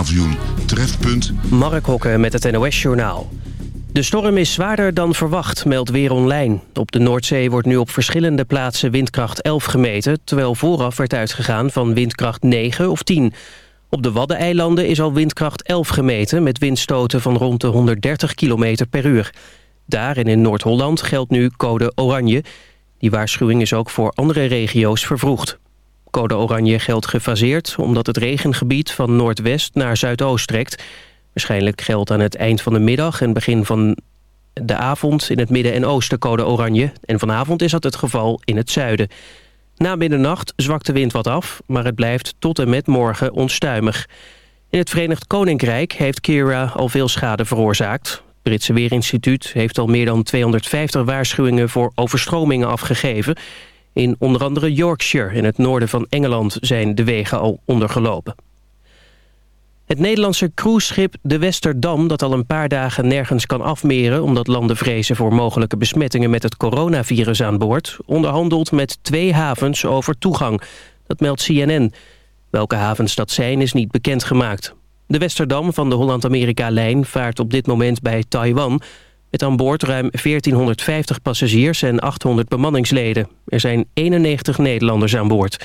paviljoen Trefpunt. Mark Hokken met het NOS-journaal. De storm is zwaarder dan verwacht, meldt Weer Online. Op de Noordzee wordt nu op verschillende plaatsen windkracht 11 gemeten... terwijl vooraf werd uitgegaan van windkracht 9 of 10. Op de Waddeneilanden is al windkracht 11 gemeten... met windstoten van rond de 130 km per uur. Daar en in Noord-Holland geldt nu code oranje. Die waarschuwing is ook voor andere regio's vervroegd. Code oranje geldt gefaseerd omdat het regengebied van noordwest naar zuidoost trekt. Waarschijnlijk geldt aan het eind van de middag en begin van de avond in het midden en oosten code oranje. En vanavond is dat het geval in het zuiden. Na middernacht zwakt de wind wat af, maar het blijft tot en met morgen onstuimig. In het Verenigd Koninkrijk heeft Kira al veel schade veroorzaakt. Het Britse Weerinstituut heeft al meer dan 250 waarschuwingen voor overstromingen afgegeven. In onder andere Yorkshire in het noorden van Engeland zijn de wegen al ondergelopen. Het Nederlandse cruiseschip de Westerdam... dat al een paar dagen nergens kan afmeren... omdat landen vrezen voor mogelijke besmettingen met het coronavirus aan boord... onderhandelt met twee havens over toegang. Dat meldt CNN. Welke havens dat zijn is niet bekendgemaakt. De Westerdam van de Holland-Amerika-lijn vaart op dit moment bij Taiwan... met aan boord ruim 1450 passagiers en 800 bemanningsleden. Er zijn 91 Nederlanders aan boord...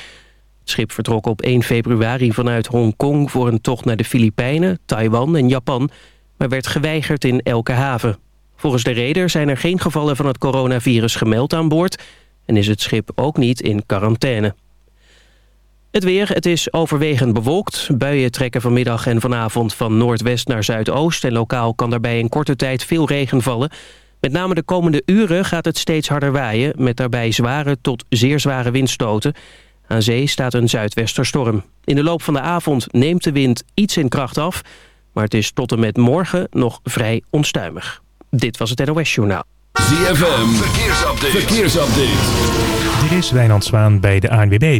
Het schip vertrok op 1 februari vanuit Hongkong voor een tocht naar de Filipijnen, Taiwan en Japan, maar werd geweigerd in elke haven. Volgens de reder zijn er geen gevallen van het coronavirus gemeld aan boord en is het schip ook niet in quarantaine. Het weer, het is overwegend bewolkt. Buien trekken vanmiddag en vanavond van noordwest naar zuidoost... en lokaal kan daarbij in korte tijd veel regen vallen. Met name de komende uren gaat het steeds harder waaien... met daarbij zware tot zeer zware windstoten... Aan zee staat een zuidwesterstorm. In de loop van de avond neemt de wind iets in kracht af... maar het is tot en met morgen nog vrij onstuimig. Dit was het NOS Journaal. ZFM, verkeersupdate. verkeersupdate. Dit is Wijnand Zwaan bij de ANWB.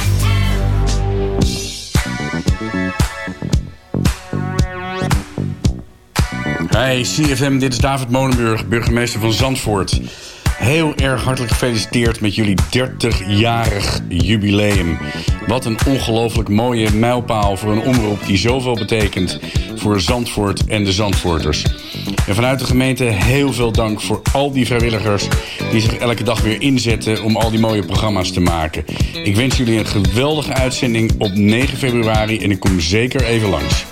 Hey CFM, dit is David Molenburg, burgemeester van Zandvoort. Heel erg hartelijk gefeliciteerd met jullie 30-jarig jubileum. Wat een ongelooflijk mooie mijlpaal voor een omroep die zoveel betekent voor Zandvoort en de Zandvoorters. En vanuit de gemeente heel veel dank voor al die vrijwilligers die zich elke dag weer inzetten om al die mooie programma's te maken. Ik wens jullie een geweldige uitzending op 9 februari en ik kom zeker even langs.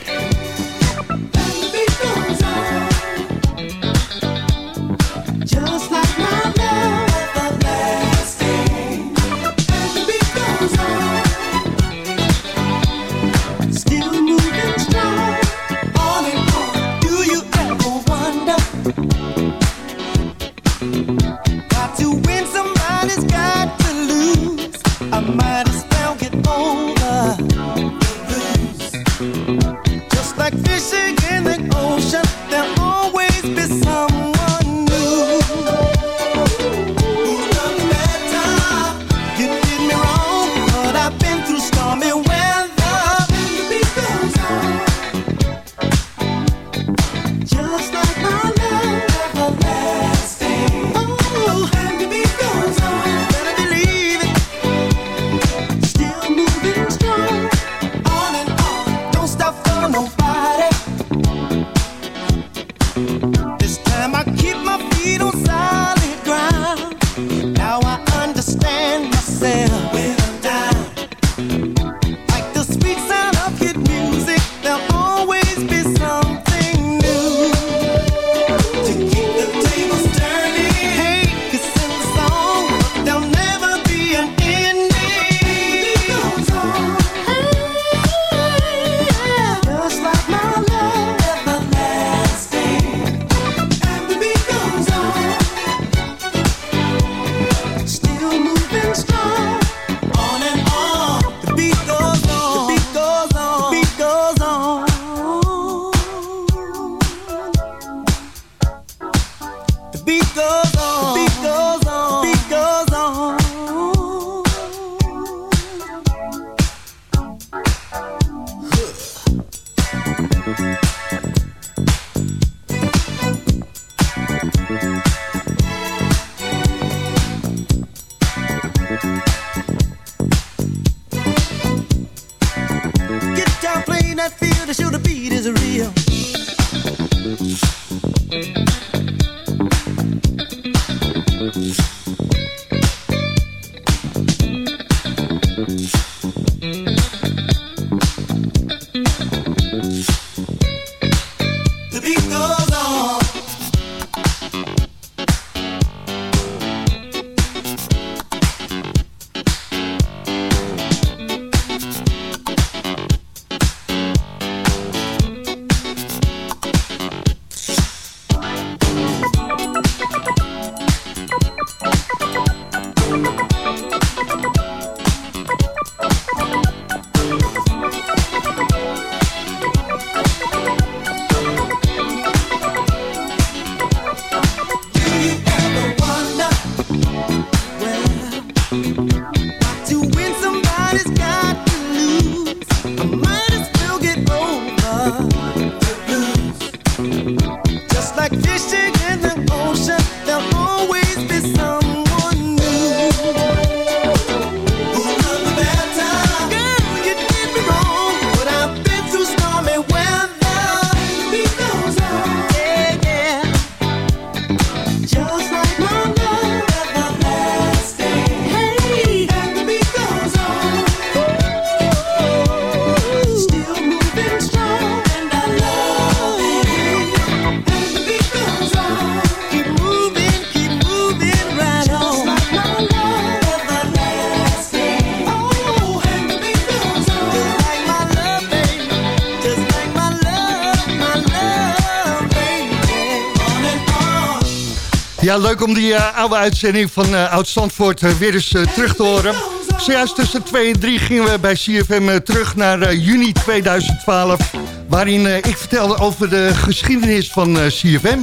Die eh, oude uitzending van eh Oud-Zandvoort eh, weer eens terug te horen. Zojuist tussen 2 en 3 gingen we bij CFM terug naar juni 2012... waarin ik vertelde over de geschiedenis van CFM.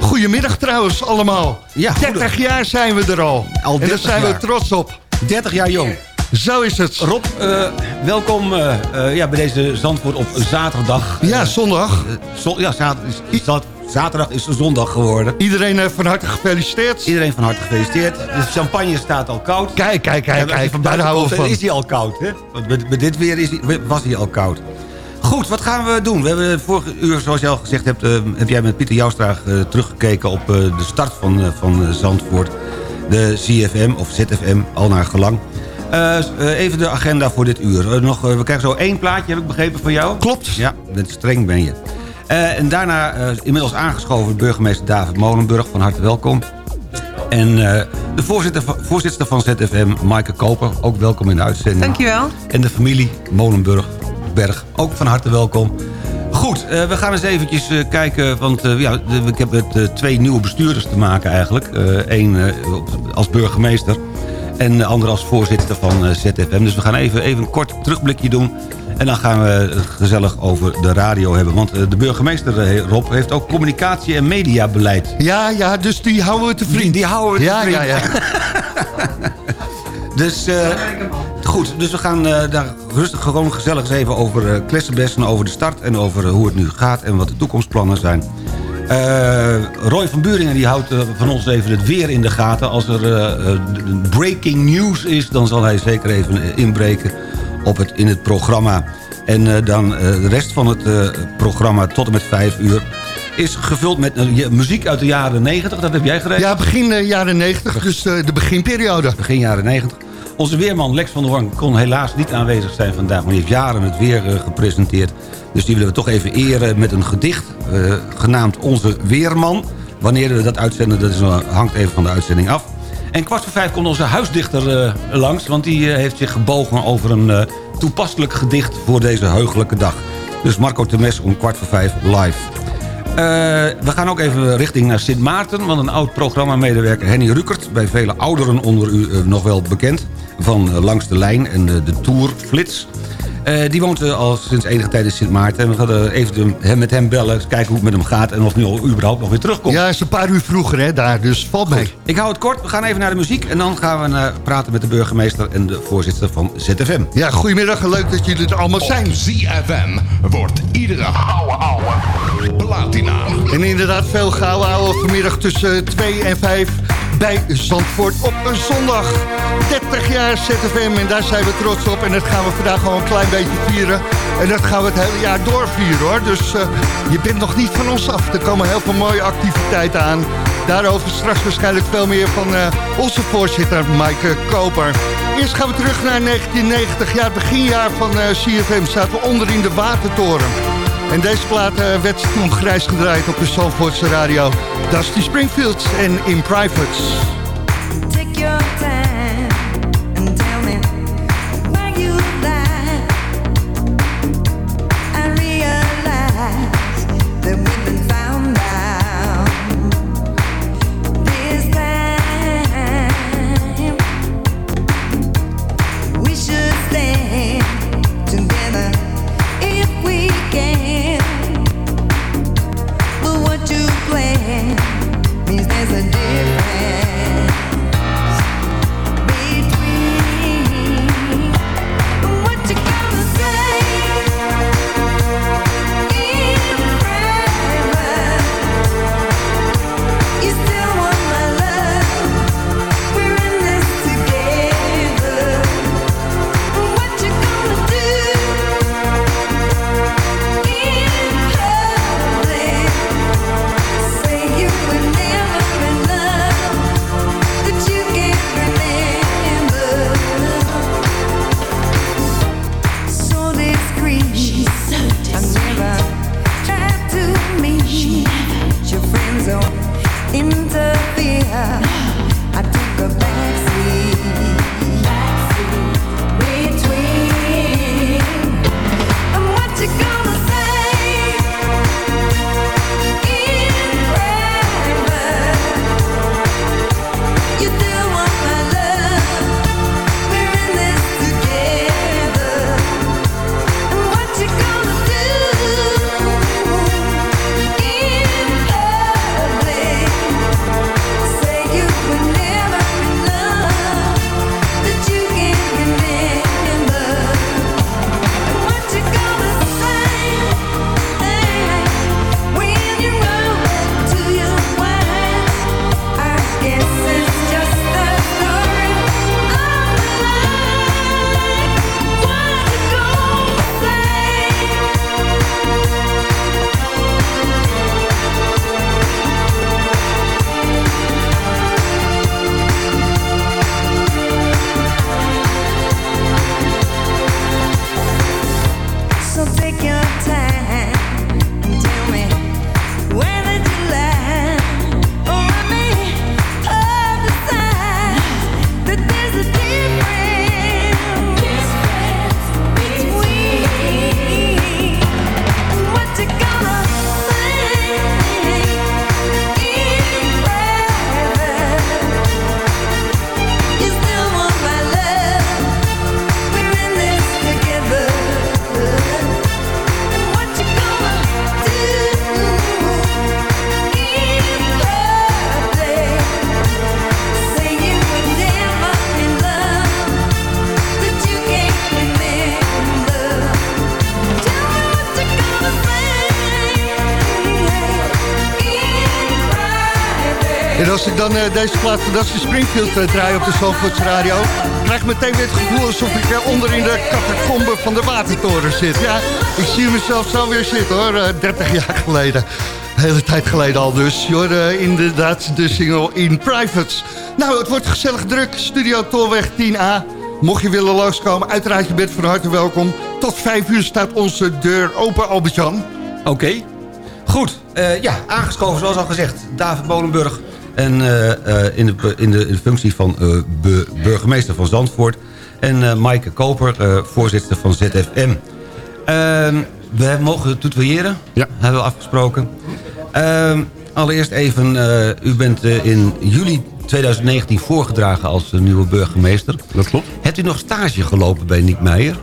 Goedemiddag trouwens allemaal. Ja, 30 jaar zijn we er al. Al en daar 30 zijn jaar. we trots op. 30 jaar jong. Zo is het. Rob, welkom ja, bij deze Zandvoort op zaterdag. Ja, zondag. Zo- ja, zaterdag is zaterdag is zondag geworden. Iedereen eh, van harte gefeliciteerd. Iedereen van harte gefeliciteerd. De champagne staat al koud. Kijk, kijk, kijk, kijk. van Daar houden van. is hij al koud. Hè? Want met, met dit weer is was hij al koud. Goed, wat gaan we doen? We hebben vorige uur, zoals je al gezegd hebt... eh, heb jij met Pieter Joustra eh, teruggekeken op de start van, van Zandvoort. De CFM of ZFM, al naar gelang. Even de agenda voor dit uur. Nog, we krijgen zo één plaatje, heb ik begrepen van jou? Klopt. Ja, streng ben je. Eh, en daarna eh, inmiddels aangeschoven burgemeester David Molenburg. Van harte welkom. En eh, de voorzitter, van- voorzitter van ZFM, Maaike Koper. Ook welkom in de uitzending. Dankjewel. En de familie Molenburg, Berg. Ook van harte welkom. Goed, we gaan eens eventjes kijken, want ja, ik heb met twee nieuwe bestuurders te maken eigenlijk. Eén als burgemeester En de andere als voorzitter van ZFM. Dus we gaan even, even een kort terugblikje doen. En dan gaan we het gezellig over de radio hebben. Want eh, de burgemeester, eh, Rob, heeft ook communicatie- en mediabeleid. Ja, ja, dus die houden we te vriend. Die, die houden we te ja, vriend. ja, ja. Dus eh, goed, dus we gaan eh, daar rustig gewoon gezellig eens even over uh, klessenbessen, over de start en over hoe het nu gaat en wat de toekomstplannen zijn. Eh, Roy van Buringen die houdt van ons even het weer in de gaten. Als er breaking news is, dan zal hij zeker even inbreken op het, in het programma. En eh, dan eh, de rest van het eh, programma tot en met vijf uur is gevuld met muziek uit de jaren 90. Dat heb jij geregeld? Ja, begin jaren 90, dus de beginperiode. Begin jaren 90. Onze weerman Lex van der Hoorn kon helaas niet aanwezig zijn vandaag... maar die heeft jaren het weer gepresenteerd. Dus die willen we toch even eren met een gedicht... genaamd Onze Weerman. Wanneer we dat uitzenden, dat is, hangt even van de uitzending af. En kwart voor vijf komt onze huisdichter eh, langs... want die eh, heeft zich gebogen over een eh, toepasselijk gedicht... voor deze heugelijke dag. Dus Marco Temes om kwart voor vijf live. We gaan ook even richting naar Sint Maarten... want een oud programmamedewerker Henny Rukert... bij vele ouderen onder u nog wel bekend... van Langs de Lijn en de Tour Flits... Eh, die woont eh, al sinds enige tijd in Sint Maarten. En we gaan eh, even hem met hem bellen, kijken hoe het met hem gaat... en of hij al überhaupt nog weer terugkomt. Ja, is een paar uur vroeger hè, daar, dus valt mee. Ik hou het kort, we gaan even naar de muziek... en dan gaan we eh, praten met de burgemeester en de voorzitter van ZFM. Ja, goedemiddag en leuk dat jullie er allemaal zijn. ZFM wordt iedere ouwe ouwe platina. En inderdaad, veel gouden ouwe vanmiddag tussen 2 en 5 bij Zandvoort op een zondag. 30 jaar ZFM en daar zijn we trots op. En dat gaan we vandaag gewoon een klein beetje vieren. En dat gaan we het hele jaar doorvieren hoor. Dus eh, je bent nog niet van ons af. Er komen heel veel mooie activiteiten aan. Daarover straks waarschijnlijk veel meer van eh, onze voorzitter Maaike Koper. Eerst gaan we terug naar 1990. Ja, het beginjaar van eh, CFM zaten we onder in de Watertoren. En deze plaat eh, werd toen grijs gedraaid op de Zandvoortse radio. Dusty Springfield en In Privates. Ik dan eh, deze plaat van Dusty Springfield uh, draai op de Zandvoorts Radio... krijg meteen weer het gevoel alsof ik uh, onder in de catacombe van de Watertoren zit. Ja, ik zie mezelf zo weer zitten hoor, 30 jaar geleden. De hele tijd geleden al dus. Hoorde inderdaad de single In Privates. Nou, het wordt gezellig druk. Studio Tolweg 10A. Mocht je willen langskomen, uiteraard je bent van harte welkom. Tot 5 uur staat onze deur open, Albert-Jan. Oké. Goed, ja, aangeschoven zoals al gezegd. David Bolenburg en, uh, uh, in, de, in, de, functie van burgemeester van Zandvoort. En Maaike Koper, voorzitter van ZFM. Ehm, we mogen tutoyeren, ja. hebben we afgesproken. Ehm, allereerst even, u bent in juli 2019 voorgedragen als nieuwe burgemeester. Dat klopt. Hebt u nog stage gelopen bij Niek Meijer?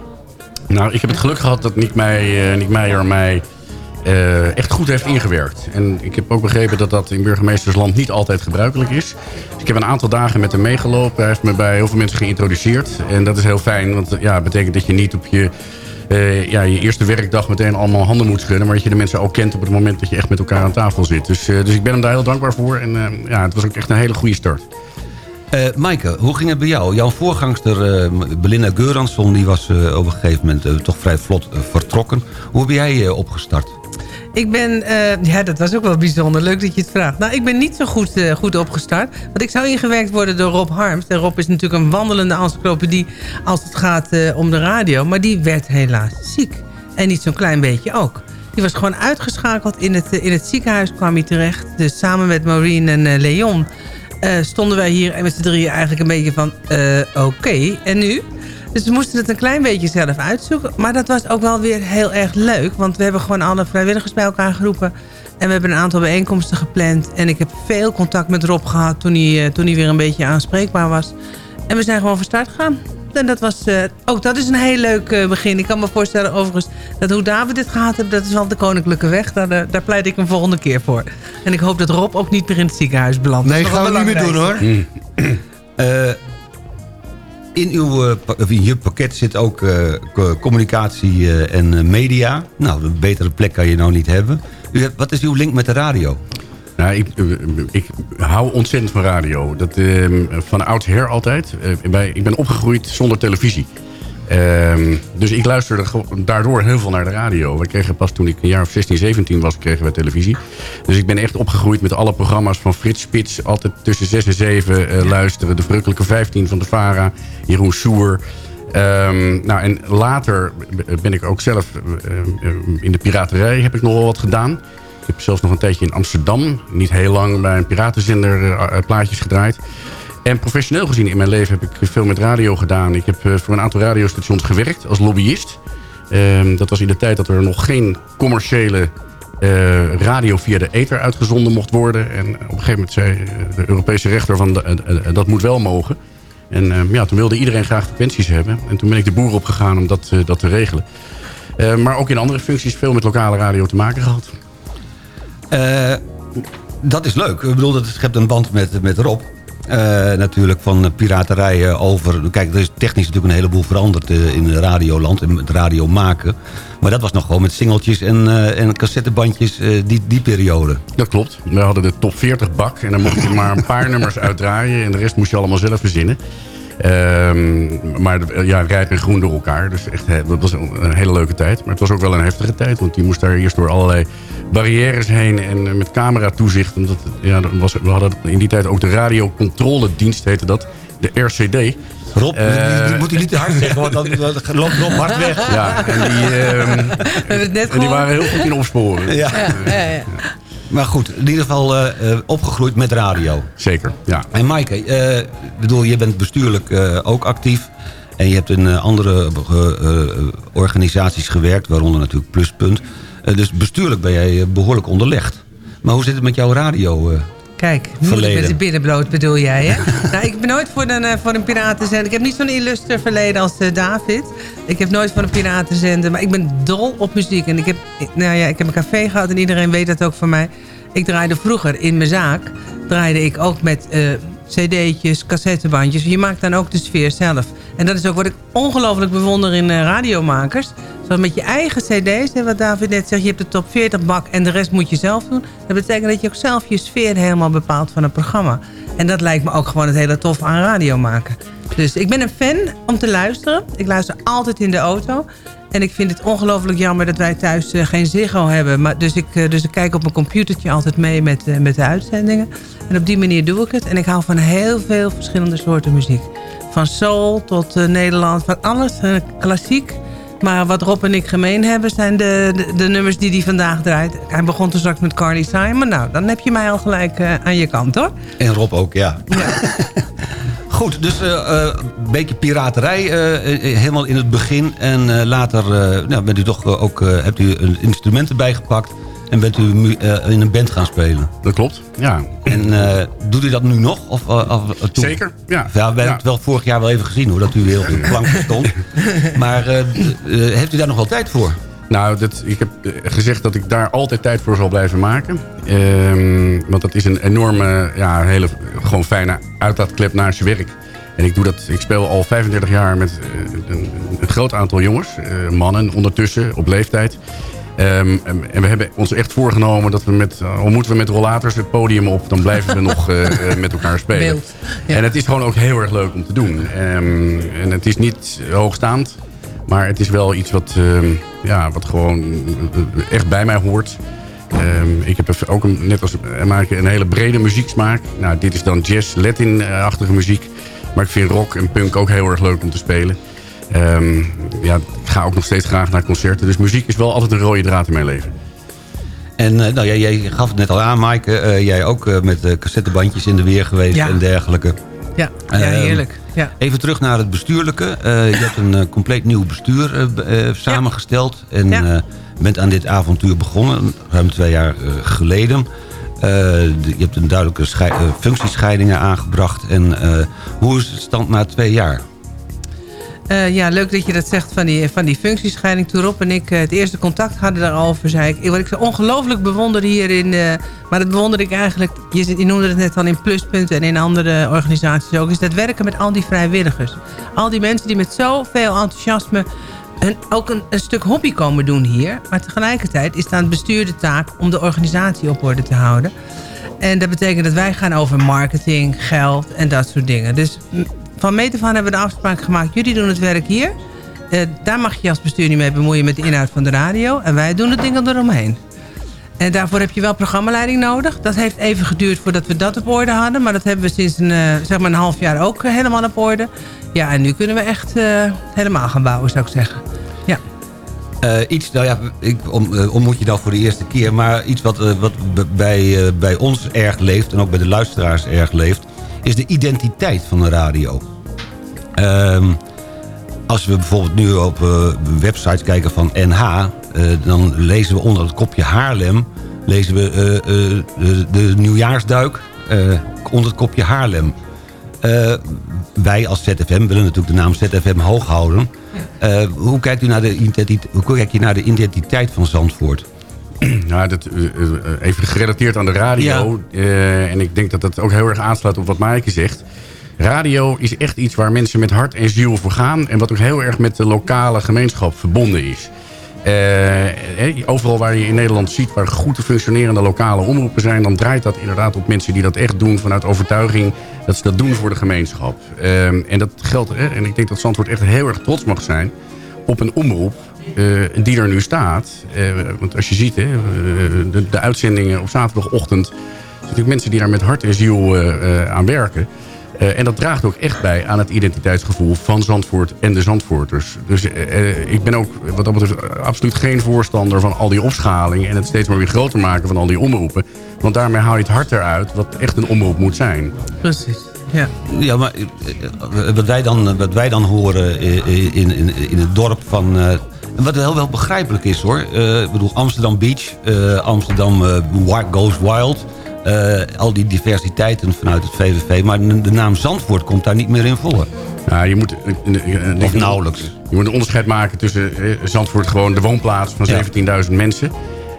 Nou, ik heb het geluk gehad dat Niek, Meijer, Niek Meijer mij uh, echt goed heeft ingewerkt. En ik heb ook begrepen dat dat in burgemeestersland niet altijd gebruikelijk is. Dus ik heb een aantal dagen met hem meegelopen. Hij heeft me bij heel veel mensen geïntroduceerd. En dat is heel fijn, want ja, betekent dat je niet op je... Uh, ja, je eerste werkdag meteen allemaal handen moet schudden... maar dat je de mensen ook kent op het moment dat je echt met elkaar aan tafel zit. Dus, uh, dus ik ben hem daar heel dankbaar voor. En ja, het was ook echt een hele goede start. Maaike, hoe ging het bij jou? Jouw voorgangster Belinda Geuransson die was op een gegeven moment toch vrij vlot vertrokken. Hoe heb jij opgestart? Ik ben, ja dat was ook wel bijzonder, leuk dat je het vraagt. Nou, ik ben niet zo goed, goed opgestart. Want ik zou ingewerkt worden door Rob Harms. En Rob is natuurlijk een wandelende encyclopedie als het gaat om de radio. Maar die werd helaas ziek. En niet zo'n klein beetje ook. Die was gewoon uitgeschakeld. In het, in het ziekenhuis kwam hij terecht. Dus samen met Maureen en Leon stonden wij hier met z'n drieën eigenlijk een beetje van... Oké, en nu? Dus we moesten het een klein beetje zelf uitzoeken. Maar dat was ook wel weer heel erg leuk. Want we hebben gewoon alle vrijwilligers bij elkaar geroepen. En we hebben een aantal bijeenkomsten gepland. En ik heb veel contact met Rob gehad toen hij, uh, toen hij weer een beetje aanspreekbaar was. En we zijn gewoon van start gegaan. En dat was uh, ook dat is een heel leuk uh, begin. Ik kan me voorstellen overigens dat hoe David dit gehad heeft... dat is wel de koninklijke weg. Daar, uh, daar pleit ik een volgende keer voor. En ik hoop dat Rob ook niet meer in het ziekenhuis belandt. Nee, gaan we niet meer doen hoor. Mm. in uw in je pakket zit ook communicatie en media. Nou, een betere plek kan je nou niet hebben. U wat is uw link met de radio? Nou, ik, ik, hou ontzettend van radio. Dat, uh, van oudsher altijd. Uh, ik ben opgegroeid zonder televisie. Uh, dus ik luisterde daardoor heel veel naar de radio. We kregen pas toen ik een jaar of 16, 17 was, kregen we televisie. Dus ik ben echt opgegroeid met alle programma's van Frits Spits. Altijd tussen 6 en 7 uh, luisteren. De Verrukkelijke 15 van de VARA. Jeroen Soer. Um, nou, en later ben ik ook zelf uh, in de piraterij heb ik nog wel wat gedaan. Ik heb zelfs nog een tijdje in Amsterdam, niet heel lang, bij een piratenzender uh, plaatjes gedraaid. En professioneel gezien in mijn leven heb ik veel met radio gedaan. Ik heb uh, voor een aantal radiostations gewerkt als lobbyist. Uh, dat was in de tijd dat er nog geen commerciële uh, radio via de ether uitgezonden mocht worden. En op een gegeven moment zei de Europese rechter van dat moet wel mogen. En ehm, ja, toen wilde iedereen graag frequenties hebben. En toen ben ik de boer opgegaan om dat, dat te regelen. maar ook in andere functies veel met lokale radio te maken gehad. Dat is leuk. Ik bedoel, dat schept een band met, met Rob. Uh, natuurlijk van piraterijen over... Kijk, er is technisch natuurlijk een heleboel veranderd uh, in radioland. En het radio maken. Maar dat was nog gewoon met singeltjes en, uh, en cassettebandjes die, die periode. Dat klopt. We hadden de top 40 bak. En dan mocht je maar een paar nummers uitdraaien. En de rest moest je allemaal zelf verzinnen. Um, maar ja, rijp en groen door elkaar. Dus echt, dat was een hele leuke tijd. Maar het was ook wel een heftige tijd. Want die moest daar eerst door allerlei barrières heen. En eh, met camera toezicht. Omdat, ja, was, we hadden in die tijd ook de radiocontroledienst, heette dat. De RCD. Rob, uh, moet u niet te hard zeggen, want dan loopt Rob hard weg. Ja, en die, uh, en die waren heel goed in opsporen. Ja. ja, ja, ja. Maar goed, in ieder geval uh, opgegroeid met radio. Zeker, ja. En Maaike, uh, bedoel, je bent bestuurlijk uh, ook actief. En je hebt in andere organisaties gewerkt, waaronder natuurlijk Pluspunt. dus bestuurlijk ben jij behoorlijk onderlegd. Maar hoe zit het met jouw radio? Kijk, moeilijk met de binnenbloot bedoel jij, hè? nou, ik ben nooit voor een, voor een piratenzender. Ik heb niet zo'n illustre verleden als David. Ik heb nooit voor een piratenzender. Maar ik ben dol op muziek. En ik heb, nou ja, ik heb een café gehad en iedereen weet dat ook van mij. Ik draaide vroeger in mijn zaak. Draaide ik ook met uh, cd'tjes, cassettebandjes. Je maakt dan ook de sfeer zelf. En dat is ook wat ik ongelooflijk bewonder in uh, radiomakers. Zo met je eigen cd's, hè, wat David net zegt, je hebt de top 40 bak en de rest moet je zelf doen. Dat betekent dat je ook zelf je sfeer helemaal bepaalt van een programma. En dat lijkt me ook gewoon het hele tof aan radio maken. Dus ik ben een fan om te luisteren. Ik luister altijd in de auto. En ik vind het ongelooflijk jammer dat wij thuis eh, geen Ziggo hebben. Maar, dus, ik, eh, dus ik kijk op mijn computertje altijd mee met, eh, met de uitzendingen. En op die manier doe ik het. En ik hou van heel veel verschillende soorten muziek. Van soul tot Nederland, van alles. eh, klassiek. Maar wat Rob en ik gemeen hebben zijn de, de, de nummers die hij vandaag draait. Hij begon toen straks met Carly Simon. Nou, dan heb je mij al gelijk eh, aan je kant hoor. En Rob ook, ja. Goed, dus eh, eh, een beetje piraterij helemaal in het begin. En later nou, bent u toch ook, hebt u een instrument erbij gepakt... en bent u eh, in een band gaan spelen. Dat klopt, ja. En eh, doet u dat nu nog? Of, eh, of, toen? Zeker, ja. we hebben Ja. het wel vorig jaar wel even gezien hoor, dat u de plank stond. Maar eh, eh, heeft u daar nog wel tijd voor? Nou, dat, ik heb gezegd dat ik daar altijd tijd voor zal blijven maken. Ehm, want dat is een enorme, ja, hele gewoon fijne uitlaatklep naast je werk. En ik, doe dat, ik speel al 35 jaar met een, een groot aantal jongens, eh, mannen ondertussen, op leeftijd. Ehm, en we hebben ons echt voorgenomen dat we met, eh, al moeten we met rollators het podium op, dan blijven we nog eh, eh, met elkaar spelen. Beeld, ja. En het is gewoon ook heel erg leuk om te doen. Ehm, en het is niet hoogstaand, maar het is wel iets wat, ehm, ja, wat gewoon echt bij mij hoort. Ik heb ook een, net als maken een hele brede muzieksmaak. Nou, dit is dan jazz, Latin-achtige muziek. Maar ik vind rock en punk ook heel erg leuk om te spelen. Ehm, ja, ik ga ook nog steeds graag naar concerten. Dus muziek is wel altijd een rode draad in mijn leven. En eh, nou, jij, jij gaf het net al aan, Maaike. eh, jij ook eh, met cassettebandjes in de weer geweest Ja. en dergelijke. Ja, ja Ehm, heerlijk. Ja. Even terug naar het bestuurlijke. Eh, je hebt een compleet nieuw bestuur samengesteld. En Ja. eh, bent aan dit avontuur begonnen, ruim twee jaar geleden. Eh, de- je hebt een duidelijke schei- functiescheidingen aangebracht. En eh, hoe is het stand na twee jaar? Eh, ja, leuk dat je dat zegt van die, van die functiescheiding. Toen Rob en ik eh, het eerste contact hadden daarover, zei ik... Wat ik zo ongelooflijk bewonder hierin... eh, maar dat bewonder ik eigenlijk... Je, noemde het net al in pluspunten en in andere organisaties ook... is dat werken met al die vrijwilligers. Al die mensen die met zoveel enthousiasme... Een, ook een, een stuk hobby komen doen hier. Maar tegelijkertijd is het aan het bestuur de taak... om de organisatie op orde te houden. En dat betekent dat wij gaan over marketing, geld en dat soort dingen. Dus van meet af aan hebben we de afspraak gemaakt... jullie doen het werk hier. Eh, daar mag je als bestuur niet mee bemoeien met de inhoud van de radio. En wij doen het dingen eromheen. En daarvoor heb je wel programmaleiding nodig. Dat heeft even geduurd voordat we dat op orde hadden. Maar dat hebben we sinds een, eh, zeg maar een half jaar ook helemaal op orde. Ja, en nu kunnen we echt eh, helemaal gaan bouwen, zou ik zeggen. Ja. Iets, nou ja, ik om, ontmoet je dan voor de eerste keer... maar iets wat, wat bij, bij ons erg leeft... en ook bij de luisteraars erg leeft... is de identiteit van de radio. Ehm, als we bijvoorbeeld nu op eh, websites kijken van NH... eh, dan lezen we onder het kopje Haarlem... lezen we eh, de, de nieuwjaarsduik onder het kopje Haarlem. Wij als ZFM willen natuurlijk de naam ZFM hoog houden. Hoe, kijkt u naar de identiteit, hoe kijk je naar de identiteit van Zandvoort? Nou, dat, eh, eh, even gerelateerd aan de radio. eh, en ik denk dat dat ook heel erg aansluit op wat Maaike zegt. Radio is echt iets waar mensen met hart en ziel voor gaan. En wat ook heel erg met de lokale gemeenschap verbonden is. Eh, eh, overal waar je in Nederland ziet waar goed functionerende lokale omroepen zijn... dan draait dat inderdaad op mensen die dat echt doen vanuit overtuiging... dat ze dat doen voor de gemeenschap. Eh, en dat geldt, eh, en ik denk dat Zandvoort echt heel erg trots mag zijn... op een omroep eh, die er nu staat. Eh, want als je ziet, hè, eh, de, de uitzendingen op zaterdagochtend... zijn natuurlijk mensen die daar met hart en ziel eh, eh, aan werken... Eh, en dat draagt ook echt bij aan het identiteitsgevoel van Zandvoort en de Zandvoorters. Dus eh, eh, ik ben ook wat dat betreft absoluut geen voorstander van al die opschaling... en het steeds maar weer groter maken van al die omroepen. Want daarmee haal je het hart eruit wat echt een omroep moet zijn. Precies, ja. Ja, maar eh, wat wij dan, wat wij dan horen eh, in, in, in het dorp van... eh, en wat wel wel begrijpelijk is hoor. Eh, ik bedoel, Amsterdam Beach, eh, Amsterdam eh, Wi- Goes Wild... eh, al die diversiteiten vanuit het VVV. Maar de naam Zandvoort komt daar niet meer in voor. Ja, je moet, eh, eh, Of nauwelijks. Je moet een onderscheid maken tussen eh, Zandvoort gewoon de woonplaats van 17.000 mensen.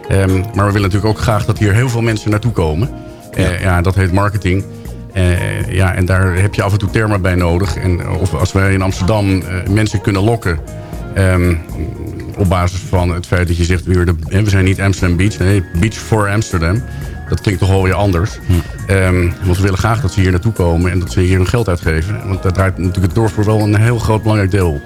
Ehm, maar we willen natuurlijk ook graag dat hier heel veel mensen naartoe komen. Eh, ja, dat heet marketing. Eh, ja, en daar heb je af en toe termen bij nodig. En of als wij in Amsterdam eh, mensen kunnen lokken... ehm, op basis van het feit dat je zegt... we zijn niet Amsterdam Beach, nee, Beach for Amsterdam. Dat klinkt toch wel weer anders. Ehm, want we willen graag dat ze hier naartoe komen en dat ze hier hun geld uitgeven. Want daar draait natuurlijk het dorp voor wel een heel groot belangrijk deel op.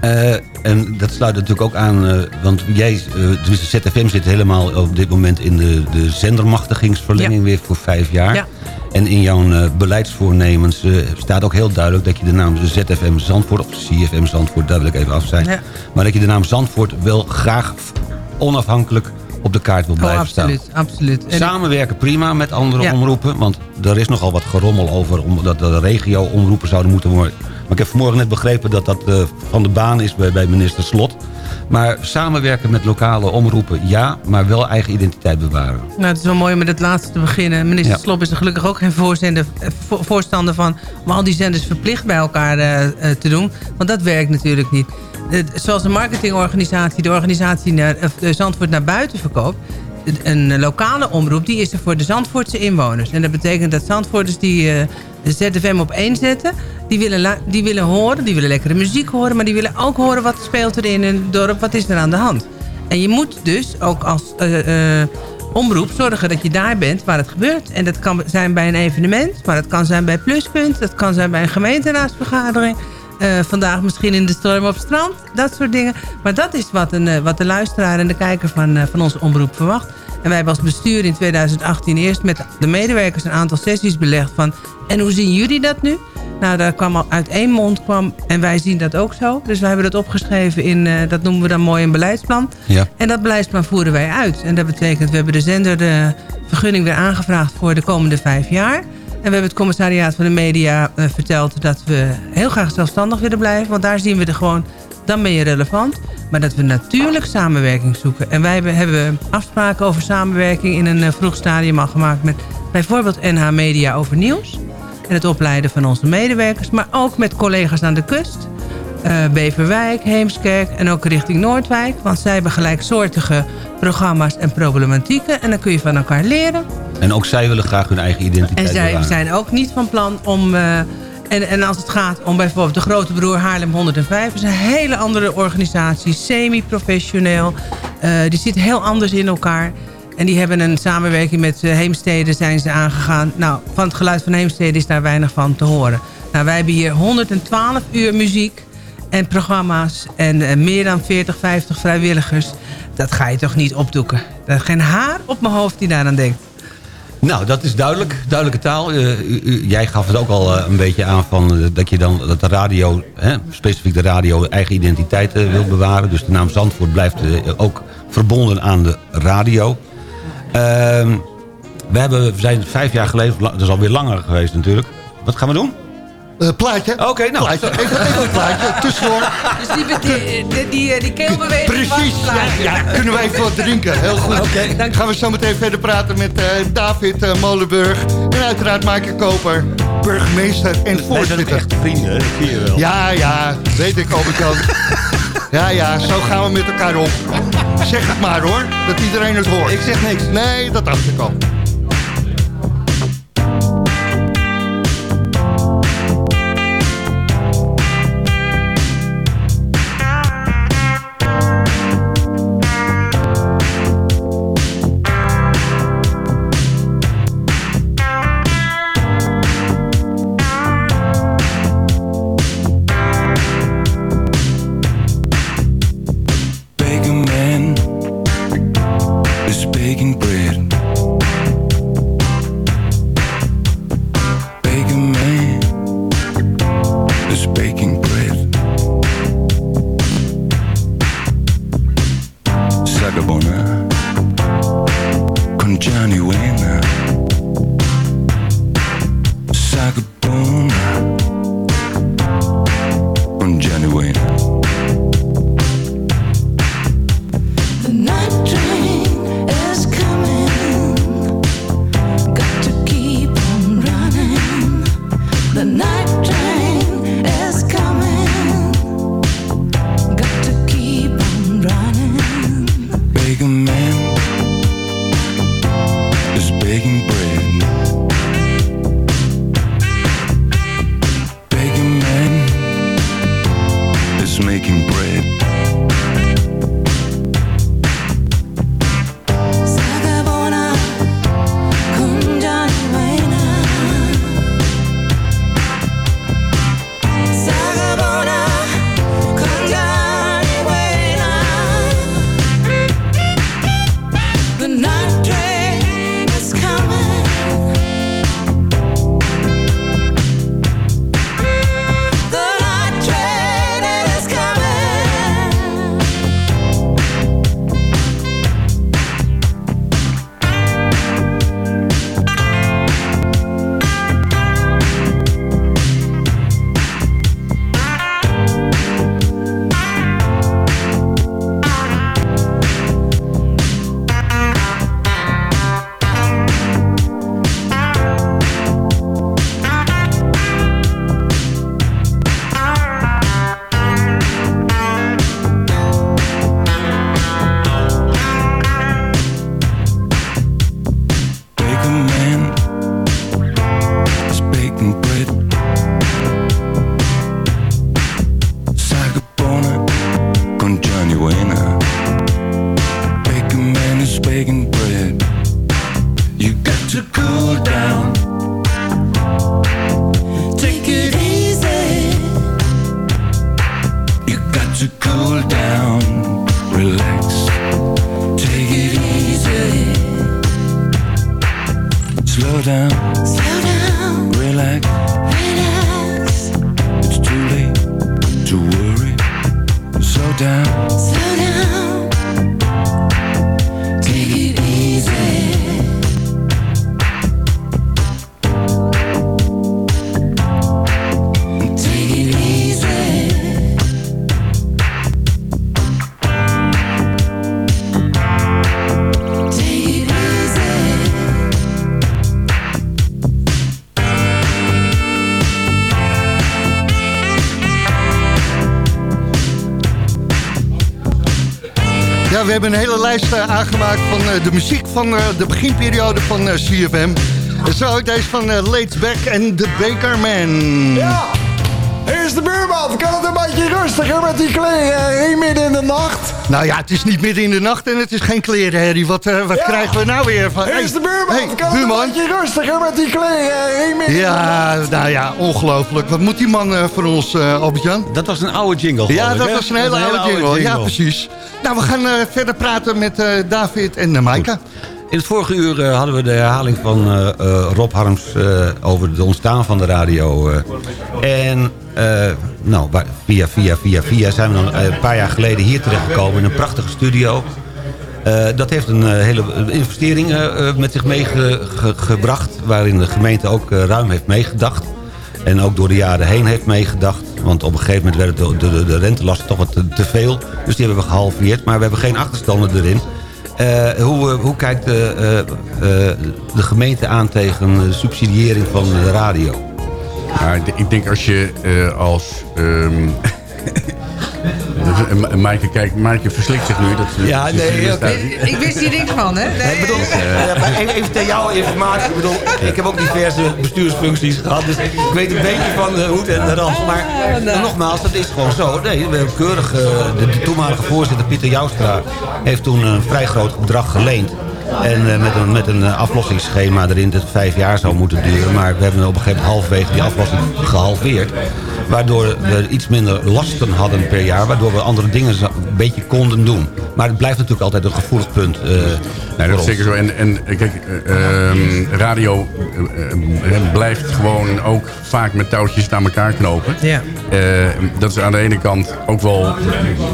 Eh, en dat sluit natuurlijk ook aan, eh, want jij, uh, tenminste ZFM zit helemaal op dit moment in de, de zendermachtigingsverlenging weer voor vijf jaar. Ja. En in jouw beleidsvoornemens staat ook heel duidelijk dat je de naam ZFM Zandvoort, of CFM Zandvoort, daar wil ik even af zijn. Ja. Maar dat je de naam Zandvoort wel graag onafhankelijk op de kaart wil Oh, blijven staan. absoluut, absoluut. En- Samenwerken prima met andere omroepen. Want er is nogal wat gerommel over om, dat de regio-omroepen zouden moeten worden. Maar ik heb vanmorgen net begrepen dat dat eh, van de baan is bij, bij minister Slot. Maar samenwerken met lokale omroepen, ja. Maar wel eigen identiteit bewaren. Nou, het is wel mooi om met het laatste te beginnen. Minister Ja. Slop is er gelukkig ook geen voorzender, eh, vo- voorstander van... om al die zenders verplicht bij elkaar eh, te doen. Want dat werkt natuurlijk niet. Zoals een marketingorganisatie de organisatie naar, Zandvoort naar buiten verkoopt... een lokale omroep, die is er voor de Zandvoortse inwoners. En dat betekent dat Zandvoorters die de ZFM op één zetten... Die willen, die willen horen, die willen lekkere muziek horen... maar die willen ook horen wat speelt er in hun dorp, wat is er aan de hand. En je moet dus ook als eh, eh, omroep zorgen dat je daar bent waar het gebeurt. En dat kan zijn bij een evenement, maar dat kan zijn bij Pluspunt... dat kan zijn bij een gemeenteraadsvergadering... Eh, vandaag misschien in de storm op het strand. Dat soort dingen. Maar dat is wat, een, wat de luisteraar en de kijker van, eh, van onze omroep verwacht. En wij hebben als bestuur in 2018 eerst met de medewerkers een aantal sessies belegd van... en hoe zien jullie dat nu? Nou, daar kwam al uit één mond kwam en wij zien dat ook zo. Dus wij hebben dat opgeschreven in, eh, dat noemen we dan mooi een beleidsplan. Ja. En dat beleidsplan voeren wij uit. En dat betekent, we hebben de zender de vergunning weer aangevraagd voor de komende vijf jaar. En we hebben het commissariaat van de media eh, verteld dat we heel graag zelfstandig willen blijven. Want daar zien we er gewoon, dan ben je relevant. Maar dat we natuurlijk samenwerking zoeken. En wij hebben- afspraken over samenwerking in een eh, vroeg stadium al gemaakt met bijvoorbeeld NH Media over nieuws. En het opleiden van onze medewerkers. Maar ook met collega's aan de kust. Eh, Beverwijk, Heemskerk en ook richting Noordwijk. Want zij hebben gelijksoortige programma's en problematieken. En dan kun je van elkaar leren. En ook zij willen graag hun eigen identiteit En zij bewaren. zijn ook niet van plan om... eh, en, en als het gaat om bijvoorbeeld de grote broer Haarlem 105... is een hele andere organisatie, semi-professioneel. Eh, die zit heel anders in elkaar. En die hebben een samenwerking met eh, Heemstede zijn ze aangegaan. Nou, van het geluid van Heemstede is daar weinig van te horen. Nou, wij hebben hier 112 uur muziek en programma's... en eh, meer dan 40, 50 vrijwilligers. Dat ga je toch niet opdoeken? Geen haar op mijn hoofd die daaraan denkt. Nou, dat is duidelijk. Duidelijke taal. Eh, u- jij gaf het ook al eh, een beetje aan van, eh, dat je dan dat de radio, hè, specifiek de radio, eigen identiteit wil bewaren. Dus de naam Zandvoort blijft ook verbonden aan de radio. Ehm, we, hebben, we zijn vijf jaar geleden, dat is alweer langer geweest natuurlijk. Wat gaan we doen? Eh, plaatje. Oké, nou. Plaatje. Even, even een plaatje. Tussendoor. Dus die, die, die, die, die keelbeweging Precies. Ja, ja, kunnen wij even wat drinken. Heel goed. Dan gaan we zo meteen verder praten met eh, David eh, Molenburg. En uiteraard Maaike Koper, burgemeester en voorzitter. echt vrienden, dat zie je wel. Ja, ja, weet ik, Albert-Jan. Ja, ja, zo gaan we met elkaar om. Zeg het maar hoor, dat iedereen het hoort. Ik zeg niks. Nee, dat dacht ik al. Slow down, slow down, relax, relax. Ja, we hebben een hele lijst eh, aangemaakt van eh, de muziek van eh, de beginperiode van eh, CFM. En zo ook deze van uh, Laid Back en The Baker Man. Ja, hier is de buurman. Kan het een beetje rustiger met die kleren hier midden in de nacht? Nou ja, het is niet midden in de nacht en het is geen klerenherrie. Wat, wat Ja. krijgen we nou weer van... Hier is de buurman. Hey, kan het een beetje rustiger met die kleren hier midden in de Ja, nacht? nou ja, ongelooflijk. Wat moet die man eh, voor ons, eh Albert-Jan? Dat was een oude jingle. Ja, dat was een hele oude jingle. Ja, precies. Nou, we gaan eh, verder praten met eh, David en uh. In het vorige uur hadden we de herhaling van Rob Harms over het ontstaan van de radio. en nou, via, via, via, via zijn we dan een paar jaar geleden hier terechtgekomen in een prachtige studio. Dat heeft een hele investering met zich meegebracht... waarin de gemeente ook ruim heeft meegedacht. En ook door de jaren heen heeft meegedacht. Want op een gegeven moment werden de, de, de rentelasten toch wat te, te veel. Dus die hebben we gehalveerd. Maar we hebben geen achterstanden erin. Eh, hoe, eh, hoe kijkt de, eh, eh, de gemeente aan tegen de subsidiëring van de radio? Ja, ik denk- ik denk als je eh, als... ehm eh, Maaike, kijk, Maaike verslikt zich nu. Dat, Ja, dat- nee. Ik wist hier niks van, hè? Nee. Ik bedoel, eh, maar even, even ter jouw informatie. Ik bedoel, ik heb ook diverse bestuursfuncties gehad. Dus ik weet een beetje van de hoed en de rand. Maar nou. nogmaals, dat is gewoon zo. Nee, we hebben keurig... eh, de, de toenmalige voorzitter Pieter Joustra heeft toen een vrij groot bedrag geleend. En eh, met een, met een eh, aflossingsschema erin dat vijf jaar zou moeten duren. Maar we hebben op een gegeven moment halverwege die aflossing gehalveerd. Waardoor we iets minder lasten hadden per jaar. Waardoor we andere dingen een beetje konden doen. Maar het blijft natuurlijk altijd een gevoelig punt. eh, Nee, dat is zeker zo. En, en eh, kijk, eh, ehm, radio blijft gewoon ook vaak met touwtjes aan elkaar knopen. Ja. Eh, dat is aan de ene kant ook wel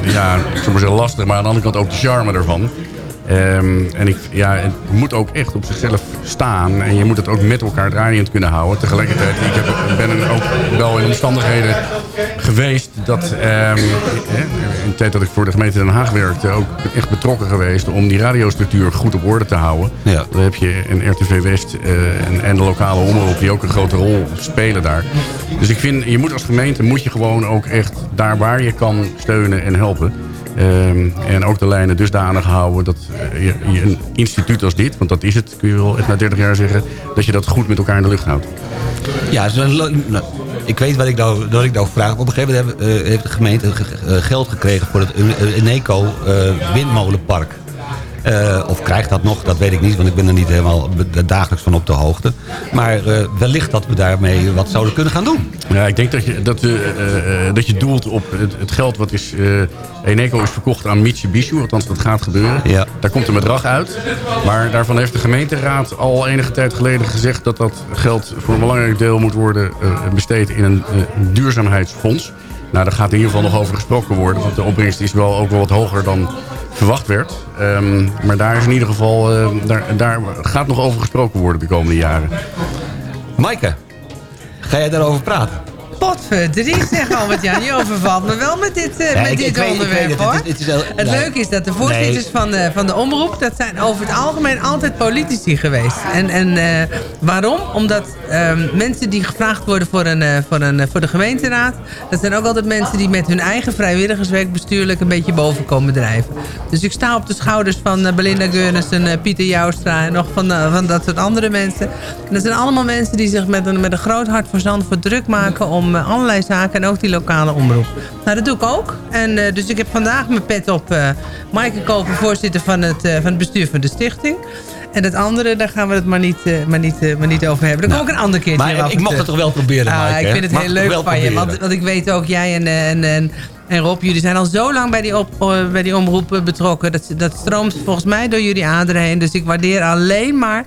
ja, ik zou maar zeggen lastig, maar aan de andere kant ook de charme ervan. Ehm, en ik, ja, het moet ook echt op zichzelf staan. En je moet het ook met elkaar draaiend kunnen houden. Tegelijkertijd, ik heb, ben ook wel in omstandigheden geweest dat... ehm, eh, in de tijd dat ik voor de gemeente Den Haag werkte... ook echt betrokken geweest om die radiostructuur goed op orde te houden. Ja. Dan heb je een RTV West eh, en, en de lokale omroep... die ook een grote rol spelen daar. Dus ik vind, je moet als gemeente moet je gewoon ook echt... daar waar je kan steunen en helpen... Ehm, en ook de lijnen dusdanig houden dat eh, je, een instituut als dit, want dat is het, kun je wel na 30 jaar zeggen, dat je dat goed met elkaar in de lucht houdt. Ja, nou, ik weet wat ik nou, wat ik nou vraag. Op een gegeven moment eh, heeft de gemeente ge- ge- geld gekregen voor het eh, Eneco eh, windmolenpark. Eh, of krijgt dat nog, dat weet ik niet, want ik ben er niet helemaal dagelijks van op de hoogte. Maar eh, wellicht dat we daarmee wat zouden kunnen gaan doen. Ja, ik denk dat je, dat, eh, dat je doelt op het, het geld wat is... Eneco is verkocht aan Mitsubishi, althans dat gaat gebeuren. Ja. Daar komt een bedrag uit. Maar daarvan heeft de gemeenteraad al enige tijd geleden gezegd... dat dat geld voor een belangrijk deel moet worden besteed in een duurzaamheidsfonds. Nou, daar gaat in ieder geval nog over gesproken worden. Want de opbrengst is wel ook wel wat hoger dan verwacht werd. Ehm, maar daar is in ieder geval... eh, daar, daar gaat nog over gesproken worden de komende jaren. Maaike, ga jij daarover praten? Potverdrie, zeg Albert-Jan. Je overvalt me wel met dit, eh, met ik- dit ik onderwerp, weet hoor. Het is- het is het leuke is dat de voorzitters Nee. van, de, van de omroep... dat zijn over het algemeen altijd politici geweest. En, en eh, waarom? Omdat ehm, mensen die gevraagd worden voor, een, eh, voor, een, voor de gemeenteraad... dat zijn ook altijd mensen die met hun eigen vrijwilligerswerk... bestuurlijk een beetje boven komen drijven. Dus ik sta op de schouders van Belinda Geurnissen, eh, Pieter Joustra... en nog van, van dat soort andere mensen. En dat zijn allemaal mensen die zich met een, met een groot hart voor Zandvoort druk maken... om allerlei zaken en ook die lokale omroep. Nou, dat doe ik ook. En, eh, dus ik heb vandaag mijn pet op eh Maaike Koper, voorzitter van het, eh, van het bestuur van de stichting. En het andere, daar gaan we het maar niet, maar niet, maar niet over hebben. Daar kom ik een ander keertje maar ik terug. het toch wel proberen, Ah, Maaike, Ik vind het Mag heel leuk van je. Want, want ik weet ook, jij en, en, en En Rob, jullie zijn al zo lang bij die, op, bij die omroep betrokken. Dat, dat stroomt volgens mij door jullie aderen heen. Dus ik waardeer alleen maar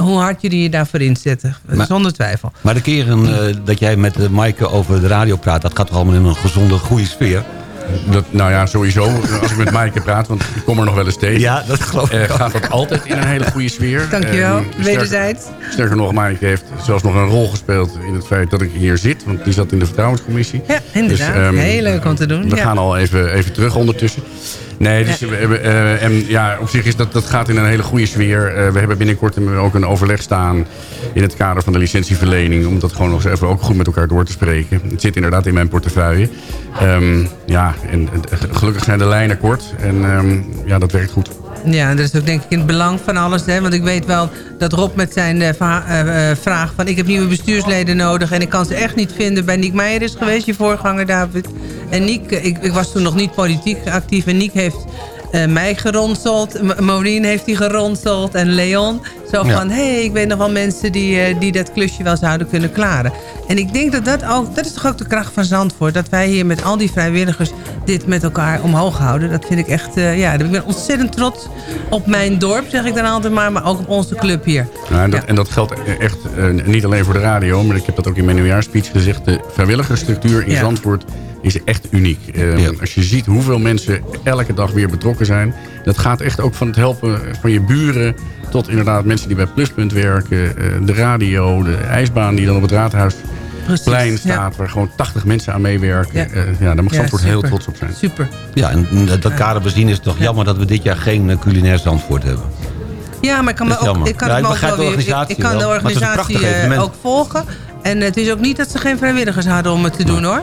hoe hard jullie je daarvoor inzetten. Maar- Zonder twijfel. Maar de keren eh, dat jij met Maaike over de radio praat... dat gaat toch allemaal in een gezonde, goede sfeer? Dat, nou ja, sowieso. Als ik met Maaike praat, want ik kom er nog wel eens tegen. Ja, dat geloof ik eh. Gaat dat altijd in een hele goede sfeer. Dankjewel, Ehm, sterker- wederzijds. Sterker nog, Maaike heeft zelfs nog een rol gespeeld in het feit dat ik hier zit. Want die zat in de vertrouwenscommissie. Ja, inderdaad. Dus, ehm, Heel leuk om te doen. We ja. gaan al even, even terug ondertussen. Nee, dus we hebben, eh, en ja, op zich is dat, dat gaat in een hele goede sfeer. Eh, we hebben binnenkort ook een overleg staan in het kader van de licentieverlening. Om dat gewoon nog eens even ook goed met elkaar door te spreken. Het zit inderdaad in mijn portefeuille. Ehm, ja, en, en gelukkig zijn de lijnen kort. En ehm, ja, dat werkt goed. Ja, dat is ook denk ik in het belang van alles. Hè? Want ik weet wel dat Rob met zijn eh, eh, eh, vraag van... ik heb nieuwe bestuursleden nodig en ik kan ze echt niet vinden... bij Niek Meijer is geweest, je voorganger David. En Niek, ik, ik was toen nog niet politiek actief... en Niek heeft eh, mij geronseld. Maureen heeft die geronseld en Leon. Zo Ja. van, hé, hey, ik weet nog wel mensen die, eh, die dat klusje wel zouden kunnen klaren. En ik denk dat dat ook, dat is toch ook de kracht van Zandvoort. Dat wij hier met al die vrijwilligers dit met elkaar omhoog houden. Dat vind ik echt, eh, ja, ik ben ontzettend trots op mijn dorp, zeg ik dan altijd maar. Maar ook op onze club hier. Ja, en, dat, en dat geldt echt eh, niet alleen voor de radio, maar ik heb dat ook in mijn nieuwjaarspeech gezegd. De vrijwilligersstructuur in Ja. Zandvoort is echt uniek. Eh, Als je ziet hoeveel mensen elke dag weer betrokken zijn. Dat gaat echt ook van het helpen van je buren tot inderdaad mensen die bij Pluspunt werken. eh, de radio, de ijsbaan die dan op het Raadhuisplein staat. Waar gewoon 80 mensen aan meewerken. Ja. Ja, ja, daar mag Ja, Zandvoort heel trots op zijn. Super. Ja, en dat kader bezien is het toch jammer dat we dit jaar geen eh, culinair Zandvoort hebben. Ja, maar ik kan, me ook, ik kan, het ook wel de weer, ik, organisatie ik kan de organisatie eh, ook volgen. En het is ook niet dat ze geen vrijwilligers hadden om het te doen hoor.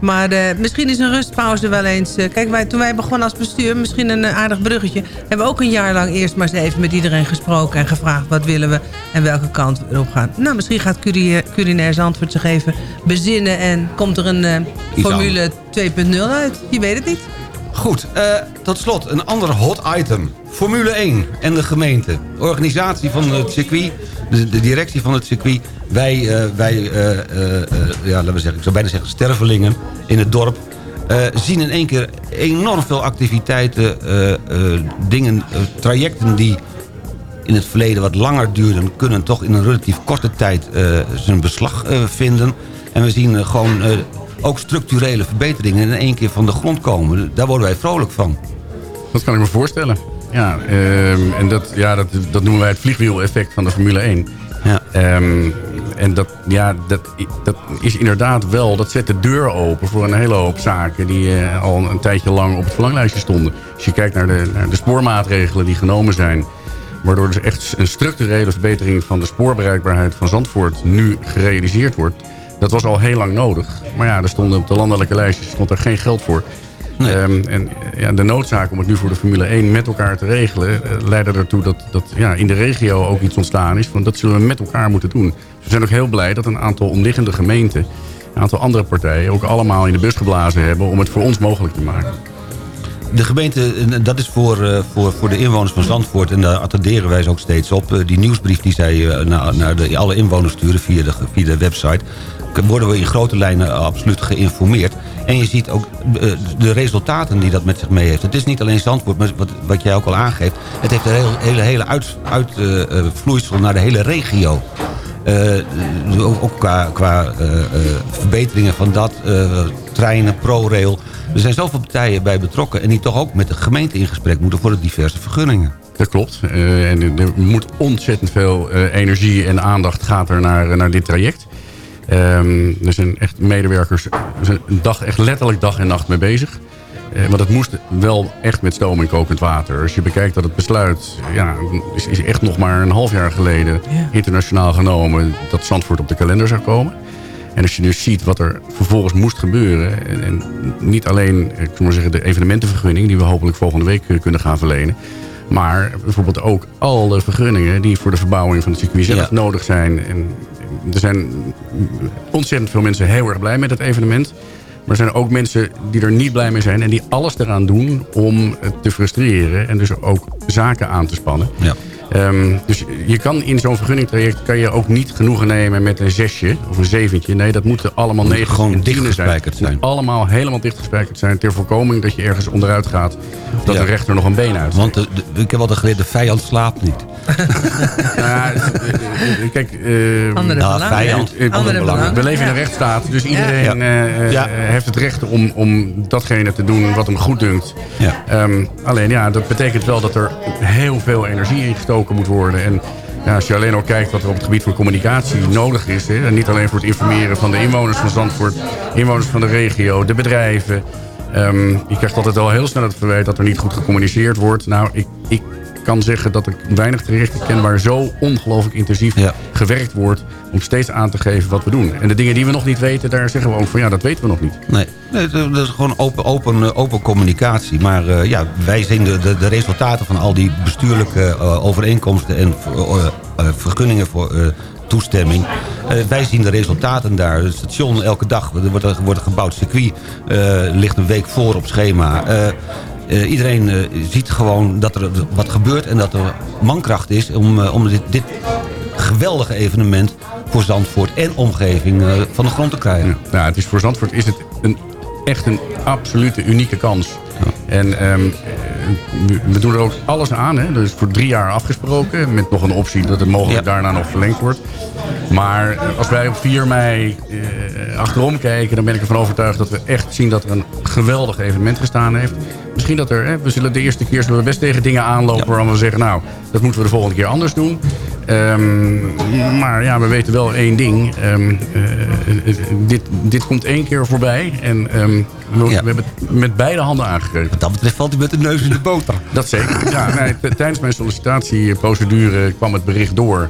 Maar eh, misschien is een rustpauze wel eens... eh, kijk, wij, toen wij begonnen als bestuur, misschien een eh, aardig bruggetje... hebben we ook een jaar lang eerst maar eens even met iedereen gesproken... en gevraagd wat willen we en welke kant we erop gaan. Nou, misschien gaat culinair, culinair Zandvoort zich even bezinnen... en komt er een Formule 2.0 uit. Je weet het niet. Goed, tot slot een ander hot item. Formule 1 en de gemeente. Organisatie van het circuit, de, de directie van het circuit. Wij, eh, wij eh, eh, ja, laten we zeggen, ik zou bijna zeggen stervelingen in het dorp... zien in één keer enorm veel activiteiten, dingen, trajecten die in het verleden wat langer duurden... kunnen toch in een relatief korte tijd zijn beslag vinden. En we zien gewoon ook structurele verbeteringen in één keer van de grond komen. Daar worden wij vrolijk van. Dat kan ik me voorstellen. Ja, ehm, en dat, ja, dat, dat noemen wij het vliegwiel-effect van de Formule 1. Ja. Ehm, en dat, ja, dat, dat is inderdaad wel, dat zet de deur open voor een hele hoop zaken die eh, al een tijdje lang op het verlanglijstje stonden. Als je kijkt naar de, naar de spoormaatregelen die genomen zijn, waardoor dus echt een structurele verbetering van de spoorbereikbaarheid van Zandvoort nu gerealiseerd wordt. Dat was al heel lang nodig. Maar ja, er stonden op de landelijke lijstjes stond er geen geld voor. Ehm, en eh, ja, de noodzaak om het nu voor de Formule 1 met elkaar te regelen... eh, leidde ertoe dat, dat ja, in de regio ook iets ontstaan is. Van dat zullen we met elkaar moeten doen. We zijn ook heel blij dat een aantal omliggende gemeenten... een aantal andere partijen ook allemaal in de bus geblazen hebben... om het voor ons mogelijk te maken. De gemeente, dat is voor, eh, voor, voor de inwoners van Zandvoort... en daar attenderen wij ze ook steeds op. Die nieuwsbrief die zij naar, naar de, alle inwoners sturen via de, via de website... worden we in grote lijnen absoluut geïnformeerd. En je ziet ook eh, de resultaten die dat met zich mee heeft. Het is niet alleen Zandvoort, maar wat, wat jij ook al aangeeft... het heeft een heel, hele, hele uitvloeisel uit, eh, eh, naar de hele regio. Ook qua, qua verbeteringen van dat, treinen, ProRail. Er zijn zoveel partijen bij betrokken... en die toch ook met de gemeente in gesprek moeten voor de diverse vergunningen. Dat klopt. En er- moet ontzettend veel energie en aandacht gaat er naar, naar dit traject. Ehm, er zijn echt medewerkers er zijn een dag, echt letterlijk dag en nacht mee bezig. Eh, want het moest wel echt met stoom en kokend water. Als je bekijkt dat het besluit ja, is, is echt nog maar een half jaar geleden internationaal genomen dat Zandvoort op de kalender zou komen. En als je dus ziet wat er vervolgens moest gebeuren... en, en niet alleen eh, ik maar zeggen, de evenementenvergunning... die we hopelijk volgende week kunnen gaan verlenen... maar bijvoorbeeld ook alle vergunningen... die voor de verbouwing van het circuit zelf Ja. nodig zijn. En er zijn ontzettend veel mensen heel erg blij met het evenement... Maar er zijn ook mensen die er niet blij mee zijn... en die alles eraan doen om het te frustreren... en dus ook zaken aan te spannen. Ja. Ehm, dus je kan in zo'n vergunningtraject kan je ook niet genoegen nemen met een zesje of een zeventje. Nee, dat moeten allemaal Moet negen gewoon dichtgespijkerd zijn. Moet allemaal helemaal dichtgespijkerd zijn ter voorkoming dat je ergens onderuit gaat. Of dat Ja. de rechter nog een been uit. Want de, de- ik heb altijd geleerd, de vijand slaapt niet. Nou ja, het- eh, eh, kijk, eh, Andere Nou, vijand. eh, Andere belangen. we leven in Ja. een rechtsstaat, dus iedereen Ja. eh, eh, Ja. heeft het recht om, om datgene te doen wat hem goed dunkt. Ja. Ehm, alleen ja, dat betekent wel dat er heel veel energie in gestoken moet worden. En ja, als je alleen al kijkt wat er op het gebied van communicatie nodig is... Hè, en niet alleen voor het informeren van de inwoners van Zandvoort... inwoners van de regio, de bedrijven... Ehm, je krijgt altijd al heel snel het verwijt dat er niet goed gecommuniceerd wordt. Nou, ik, ik kan zeggen dat ik weinig trajecten ken... waar zo ongelooflijk intensief Ja. gewerkt wordt... om steeds aan te geven wat we doen. En de dingen die we nog niet weten, daar zeggen we ook van... ja, dat weten we nog niet. Nee, nee, dat is gewoon open, open, eh, open communicatie. Maar eh, ja, wij zien de, de, de resultaten van al die bestuurlijke eh, overeenkomsten... en vergunningen voor toestemming. Wij zien de resultaten daar. Het station elke dag, er wordt, er wordt gebouwd circuit... ligt een week voor op schema... eh, iedereen eh, ziet gewoon dat er wat gebeurt en dat er mankracht is om, eh, om dit, dit geweldige evenement voor Zandvoort en omgeving van de grond te krijgen. Nou, het is voor Zandvoort is het een, echt een absolute unieke kans. En ehm, eh, we- doen er ook alles aan. Hè. Dus voor drie jaar afgesproken. Met nog een optie dat het mogelijk daarna nog verlengd wordt. Maar als wij op 4 mei achterom kijken... dan ben ik ervan overtuigd dat we echt zien dat er een geweldig evenement gestaan heeft. Misschien dat er... Hè, we zullen de eerste keer zullen we best tegen dingen aanlopen... waarvan we zeggen, nou, dat moeten we de volgende keer anders doen. Ehm, maar ja, we weten wel één ding. Ehm, eh, eh, dit, dit komt één keer voorbij. En ehm, we, we hebben het met beide handen aangegeven. Wat dat betreft valt u met de neus in de boter. Dat zeker. Ja, nee, tijdens mijn sollicitatieprocedure kwam het bericht door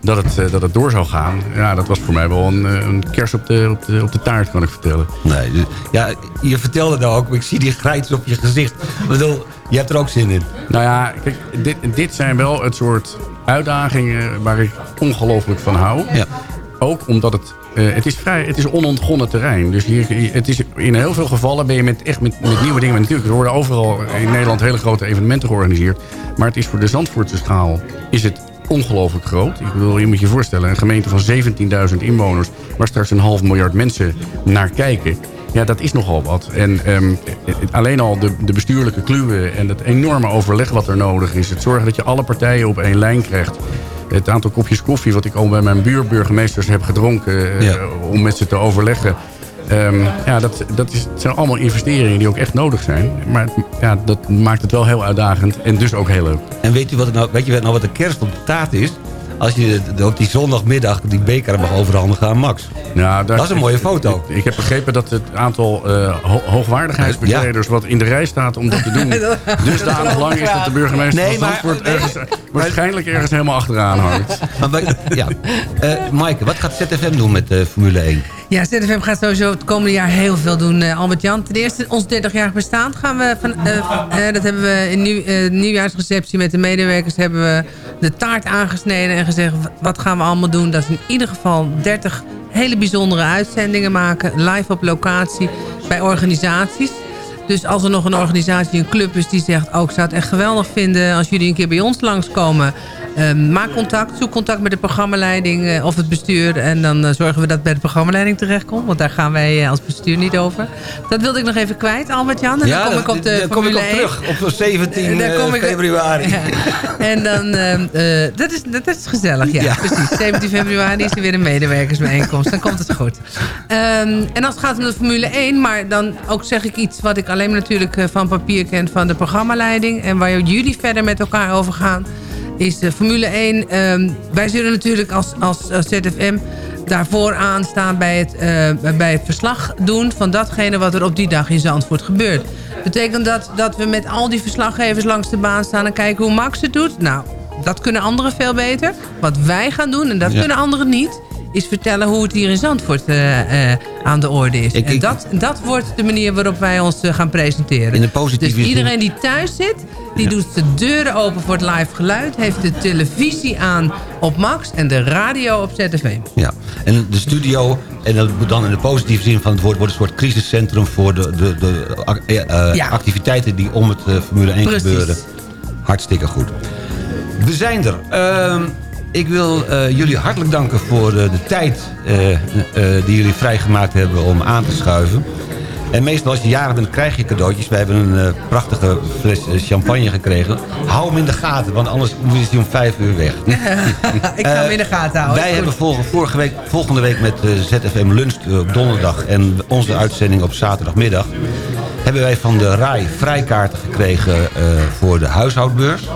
dat, het, eh, dat het door zou gaan. Ja, dat was voor mij wel een, een kers op de, op, de, op de taart, kan ik vertellen. Nee, dus- ja, je vertelde nou ook, ik zie die grijns op je gezicht. Ik bedoel, je hebt er ook zin in. Nou ja, kijk, dit, dit zijn wel het soort uitdagingen waar ik ongelooflijk van hou. Ja. Ook omdat het, eh, het is vrij, het is onontgonnen terrein. Dus hier, het is, in heel veel gevallen ben je met, echt met, met nieuwe dingen. Maar natuurlijk, er worden overal in Nederland hele grote evenementen georganiseerd. Maar het is voor de Zandvoortse schaal is het ongelooflijk groot. Ik bedoel, je moet je voorstellen, een gemeente van 17.000 inwoners... waar straks een half miljard mensen naar kijken... Ja, dat is nogal wat. En ehm, eh, alleen al de, de bestuurlijke kluwen en het enorme overleg wat er nodig is... het zorgen dat je alle partijen op één lijn krijgt... het aantal kopjes koffie wat ik al bij mijn buurburgemeesters heb gedronken... eh, om met ze te overleggen... Ehm, ja, dat, dat is, het zijn allemaal investeringen die ook echt nodig zijn. Maar ja, dat maakt het wel heel uitdagend en dus ook heel leuk. En weet, u wat nou, weet je nou wat de kerst op de taart is? Als je op die zondagmiddag die beker mag overhandigen aan Max. Nou, daar- Dat is een mooie foto. Ik, ik heb begrepen dat het aantal eh, ho- hoogwaardigheidsbekleders... wat in de rij staat om dat te doen... dusdanig lang is dat de burgemeester Nee, van Zandvoort... nee. ergens, waarschijnlijk ergens helemaal achteraan hangt. Maar ja. Eh Maaike, wat gaat ZFM doen met Formule 1? Ja, ZFM gaat sowieso het komende jaar heel veel doen, eh, Albert-Jan. Ten eerste, ons 30-jarig bestaan gaan we... Van, eh, eh, dat hebben we in nieuw, eh, nieuwjaarsreceptie met de medewerkers... hebben we de taart aangesneden en gezegd... wat gaan we allemaal doen? Dat is in ieder geval 30 hele bijzondere uitzendingen maken. Live op locatie bij organisaties. Dus als er nog een organisatie, een club is die zegt... oh, ik zou het echt geweldig vinden als jullie een keer bij ons langskomen... eh, maak contact, zoek contact met de programmaleiding eh, of het bestuur... en dan eh, zorgen we dat het bij de programmaleiding terechtkomt. Want daar gaan wij eh, als bestuur niet over. Dat wilde ik nog even kwijt, Albert-Jan. En dan kom ik op de daar kom ik op 1. terug. Op 17 Daar eh, kom ik- februari. Ja. En dan, eh, eh, dat, is, dat is gezellig, ja, Ja. precies. 17 februari is er weer een medewerkersbijeenkomst. Dan komt het goed. Ehm, en als het gaat om de Formule 1, maar dan ook zeg ik iets wat ik alleen maar natuurlijk van papier ken van de programmaleiding. En waar jullie verder met elkaar over gaan, is de Formule 1. Ehm, wij zullen natuurlijk als, als, als ZFM daarvoor aanstaan bij het, eh, bij het verslag doen van datgene wat er op die dag in Zandvoort gebeurt. Betekent dat dat we met al die verslaggevers langs de baan staan en kijken hoe Max het doet? Nou, dat kunnen anderen veel beter. Wat wij gaan doen, en dat Ja. kunnen anderen niet... is vertellen hoe het hier in Zandvoort eh, eh, aan de orde is. en dat, dat wordt de manier waarop wij ons eh, gaan presenteren. In de positieve dus iedereen die thuis zit, die doet de deuren open voor het live geluid... heeft de televisie aan op Max en de radio op ZFM. Ja, en de studio, en dan in de positieve zin van het woord... wordt een soort crisiscentrum voor de, de, de Ja. activiteiten die om het Formule 1 Precies. gebeuren. Hartstikke goed. We zijn er. Ik wil eh, jullie hartelijk danken voor eh, de tijd eh, die jullie vrijgemaakt hebben om aan te schuiven. En meestal als je jarig bent krijg je cadeautjes. Wij hebben een prachtige fles champagne gekregen. Hou hem in de gaten, want anders is hij om vijf uur weg. ik ga hem in de gaten houden. Wij hebben volgende, vorige week, volgende week met ZFM Lunch op donderdag... en onze uitzending op zaterdagmiddag... hebben wij van de RAI vrijkaarten gekregen voor de huishoudbeurs.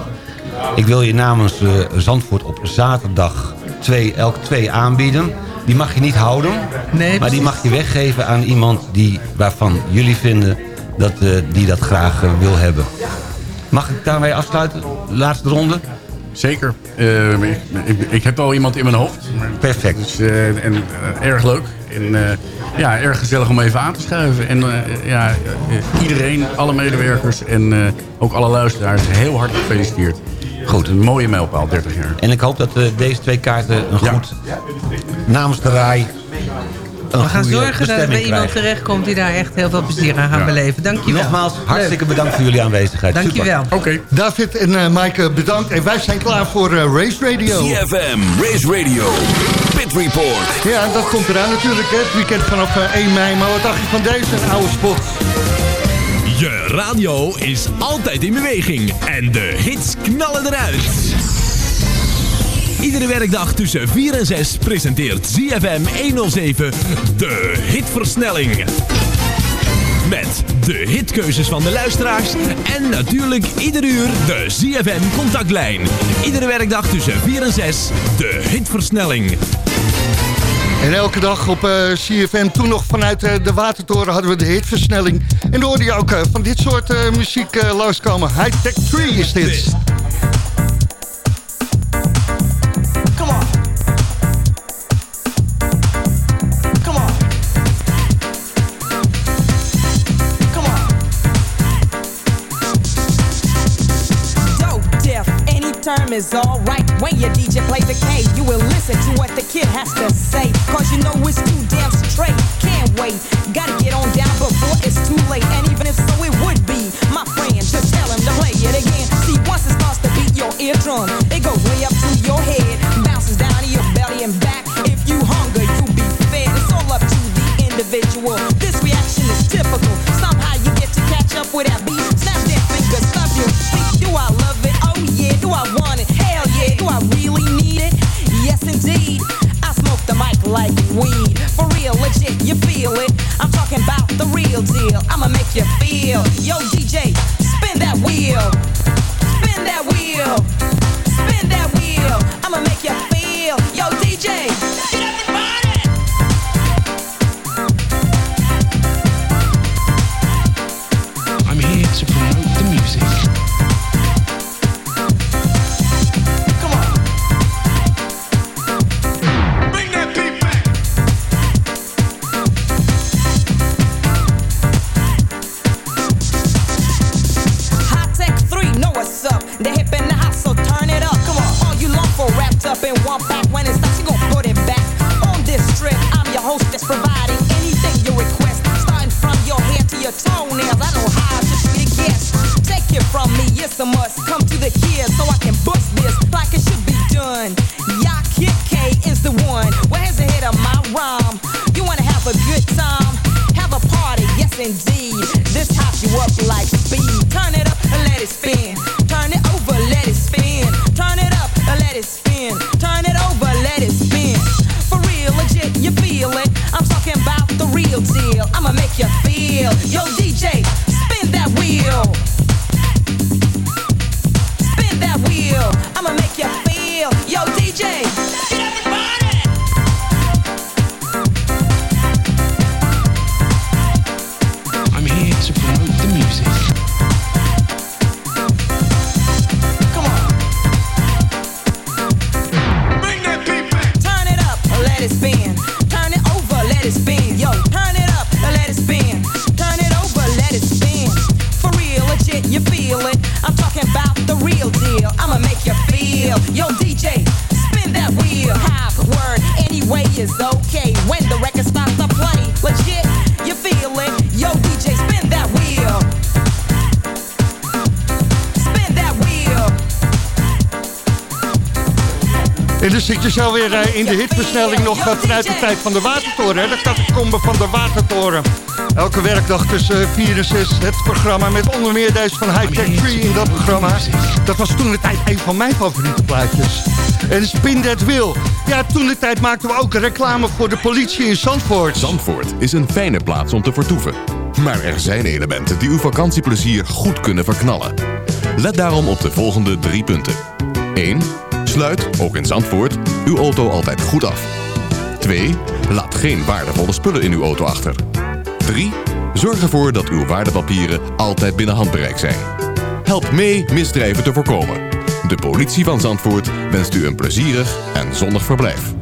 Ik wil je namens eh, Zandvoort op zaterdag twee, elk twee aanbieden. Die mag je niet houden, Nee, maar die mag je weggeven aan iemand die, waarvan jullie vinden dat eh, die dat graag eh, wil hebben. Mag ik daarmee afsluiten? Laatste ronde? Zeker. Eh, ik, ik, ik heb al iemand in mijn hoofd. Perfect. Dus, eh, en erg leuk. En eh, ja, erg gezellig om even aan te schuiven. En eh, ja, iedereen, alle medewerkers en eh, ook alle luisteraars, heel hartelijk gefeliciteerd. Goed, een mooie mijlpaal, 30 jaar. En ik hoop dat eh, deze twee kaarten een goed namens de RAI een We gaan zorgen dat er iemand terechtkomt die daar echt heel veel plezier aan gaat Ja. beleven. Dankjewel. Nogmaals, hartstikke bedankt voor jullie aanwezigheid. Dankjewel. Oké. David en eh Maaike, bedankt. En wij zijn klaar voor eh, Race Radio. CFM, Race Radio, Pit Report. Ja, dat komt eraan natuurlijk. Hè. Het weekend vanaf eh, 1 mei. Maar wat dacht je van deze, oude spot? Je radio is altijd in beweging en de hits knallen eruit. Iedere werkdag tussen 4 en 6 presenteert ZFM 107 de hitversnelling. Met de hitkeuzes van de luisteraars en natuurlijk ieder uur de ZFM contactlijn. Iedere werkdag tussen 4 en 6 de hitversnelling. En elke dag op eh, CFM, toen nog vanuit eh, de Watertoren hadden we de hitversnelling. En dan hoorde je ook eh, van dit soort muziek langskomen. High Tech 3 is dit. Term is alright. When your DJ plays the K, you will listen to what the kid has to say. Cause you know it's too damn straight. Can't wait. Gotta get on down before it's too late. And even if so, it would be. My friend, just tell him to play it again. See, once it starts to beat your eardrum, it goes way up to your head. Bounces down to your belly and back. If you hunger, you'll be fed. It's all up to the individual. This reaction is typical. Somehow you get to catch up with that like weed. For real, legit, you feel it. I'm talking about the real deal. I'ma make you feel. Yo, DJ, spin that wheel. Spin that wheel. Spin that wheel. I'ma make you Turn it over, let it spin. For real, legit, you feel it. I'm talking about the real deal. I'ma make you feel. Yo, DJ, Je zo weer eh, in de hitversnelling nog eh, vanuit de tijd van de Watertoren. Hè? De catacombe van de Watertoren. Elke werkdag tussen 4 en 6 het programma met onder meer deze van High Tech 3 in dat programma. Dat was toen de tijd een van mijn favoriete plaatjes. En Spin That Wheel. Ja, toen de tijd maakten we ook reclame voor de politie in Zandvoort. Zandvoort is een fijne plaats om te vertoeven. Maar er zijn elementen die uw vakantieplezier goed kunnen verknallen. Let daarom op de volgende drie punten. 1. Sluit, ook in Zandvoort, uw auto altijd goed af. 2. Laat geen waardevolle spullen in uw auto achter. 3. Zorg ervoor dat uw waardepapieren altijd binnen handbereik zijn. Help mee misdrijven te voorkomen. De politie van Zandvoort wenst u een plezierig en zonnig verblijf.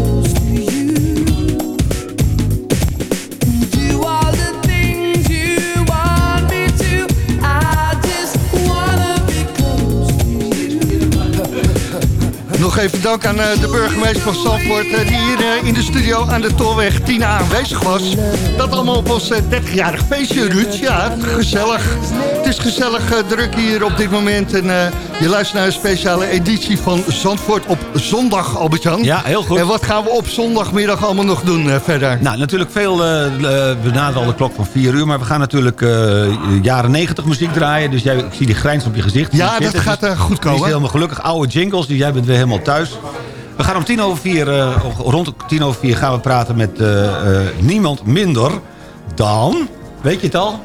Nog even dank aan eh, de burgemeester van Zandvoort... eh, die hier eh, in de studio aan de Tolweg 10 aanwezig was. Dat allemaal op ons eh, 30-jarig feestje, Ruud. Ja, gezellig. Is gezellig eh, druk hier op dit moment. En eh, je luistert naar een speciale editie van Zandvoort op zondag, Albert-Jan. Ja, heel goed. En wat gaan we op zondagmiddag allemaal nog doen eh, verder? Nou, natuurlijk veel, we naderen al de klok van 4 uur... maar we gaan natuurlijk jaren 90 muziek draaien. Dus jij, ik zie die grijns op je gezicht. Ja, dat zit. gaat, Dus eh, goed Die is komen. helemaal gelukkig. Oude jingles, dus jij bent weer helemaal thuis. We gaan om tien over vier, rond tien over vier gaan we praten met niemand minder dan... Weet je het al?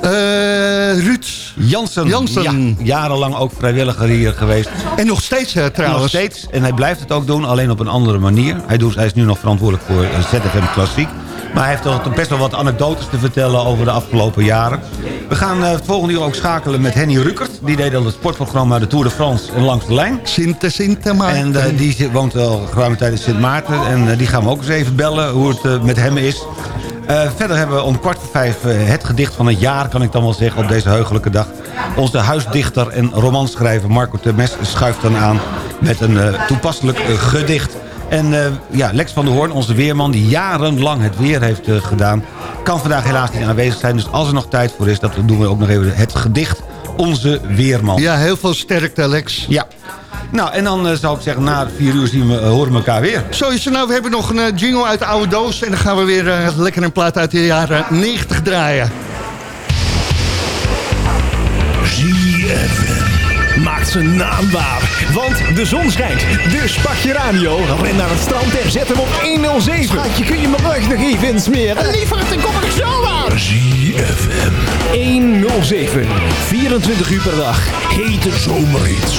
Eh Ruud Jansen. Jansen. Ja, jarenlang ook vrijwilliger hier geweest. En nog steeds eh, trouwens. Nog steeds. En hij blijft het ook doen, alleen op een andere manier. Hij, doet, hij is nu nog verantwoordelijk voor eh, ZFM Klassiek. Maar hij heeft toch best wel wat anekdotes te vertellen over de afgelopen jaren. We gaan eh, het volgende uur ook schakelen met Henny Rukert. Die deed al het sportprogramma de Tour de France en Langs de Lijn. Sinte, Sinte Maarten. En die woont al geruime tijd in Sint Maarten. En die gaan we ook eens even bellen hoe het met hem is. Eh, verder hebben we om kwart voor vijf eh, het gedicht van het jaar, kan ik dan wel zeggen, op deze heugelijke dag. Onze huisdichter en romanschrijver Marco Temes schuift dan aan met een eh, toepasselijk gedicht. En ja, Lex van der Hoorn, onze weerman die jarenlang het weer heeft gedaan... kan vandaag helaas niet aanwezig zijn. Dus als er nog tijd voor is, dat doen we ook nog even het gedicht Onze Weerman. Ja, heel veel sterkte, Lex. Ja. Nou, en dan eh, zou ik zeggen, na vier uur zien we, eh, horen we elkaar weer. Zo is het nou, we hebben nog een eh, jingle uit de oude doos... en dan gaan we weer lekker een plaat uit de jaren 90 draaien. ZFM maakt zijn naam waar. Want de zon schijnt. Dus pak je radio, ren naar het strand en zet hem op 107. Schatje, kun je mijn rug nog even insmeren? Liever, dan kom ik zo aan. ZFM 107. 24 uur per dag. Hete zomerhits.